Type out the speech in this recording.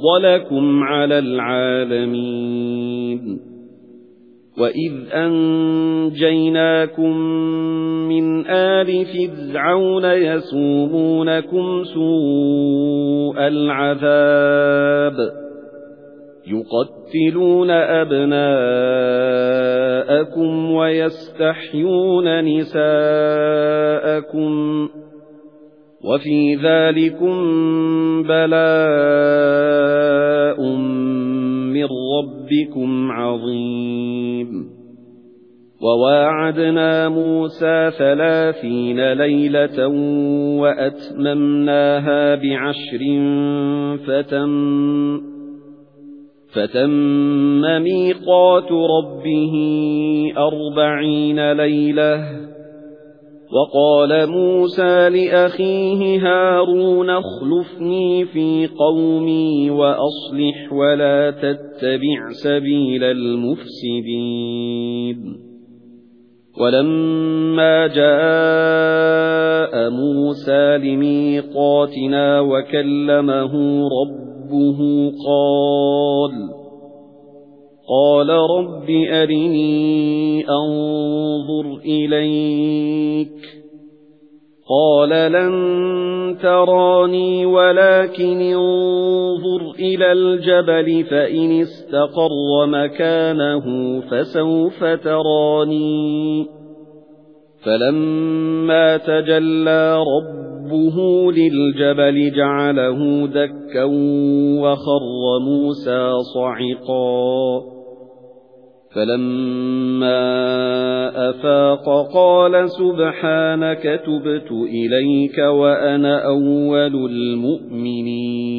فَضَّلَكُمْ عَلَى الْعَالَمِينَ. وَإِذْ أَنْجَيْنَاكُمْ مِنْ آلِ فِرْعَوْنَ يَسُومُونَكُمْ سُوءَ الْعَذَابِ يُقَتِّلُونَ أَبْنَاءَكُمْ وَيَسْتَحْيُونَ نِسَاءَكُمْ. وَفِي ذَلِكُمْ بَلَاءٌ مِّن رَّبِّكُمْ عَظِيمٌ. وَوَاعَدْنَا مُوسَى ثَلَاثِينَ لَيْلَةً وَأَتْمَمْنَاهَا بِعَشْرٍ فَتَمَّ فَتَمَّ مِيقَاتُ رَبِّهِ أَرْبَعِينَ لَيْلَةً وَقَالَ مُوسَى لِأَخِيهِ هَارُونَ اخْلُفْنِي فِي قَوْمِي وَأَصْلِحْ وَلَا تَتَّبِعْ سَبِيلَ الْمُفْسِدِينَ. وَلَمَّا جَاءَ مُوسَى لِمِيقَاتِنَا وَكَلَّمَهُ رَبُّهُ قَالَ قَالَ رَبِّ أَرِنِي أَنظُرْ إِلَيْكَ. قَالَ لَن تَرَانِي وَلَكِنِ انظُرْ إِلَى الْجَبَلِ فَإِنِ اسْتَقَرَّ مَكَانَهُ فَسَوْفَ تَرَانِي. فَلَمَّا تَجَلَّى رَبُّهُ لِلْجَبَلِ جَعَلَهُ دَكًّا وَخَرَّ مُوسَى صَعِقًا. فَلَمَّا أَفَاقَ قَالَ سُبْحَانَكَ تُبْتُ إِلَيْكَ وَأَنَا أَوَّلُ الْمُؤْمِنِينَ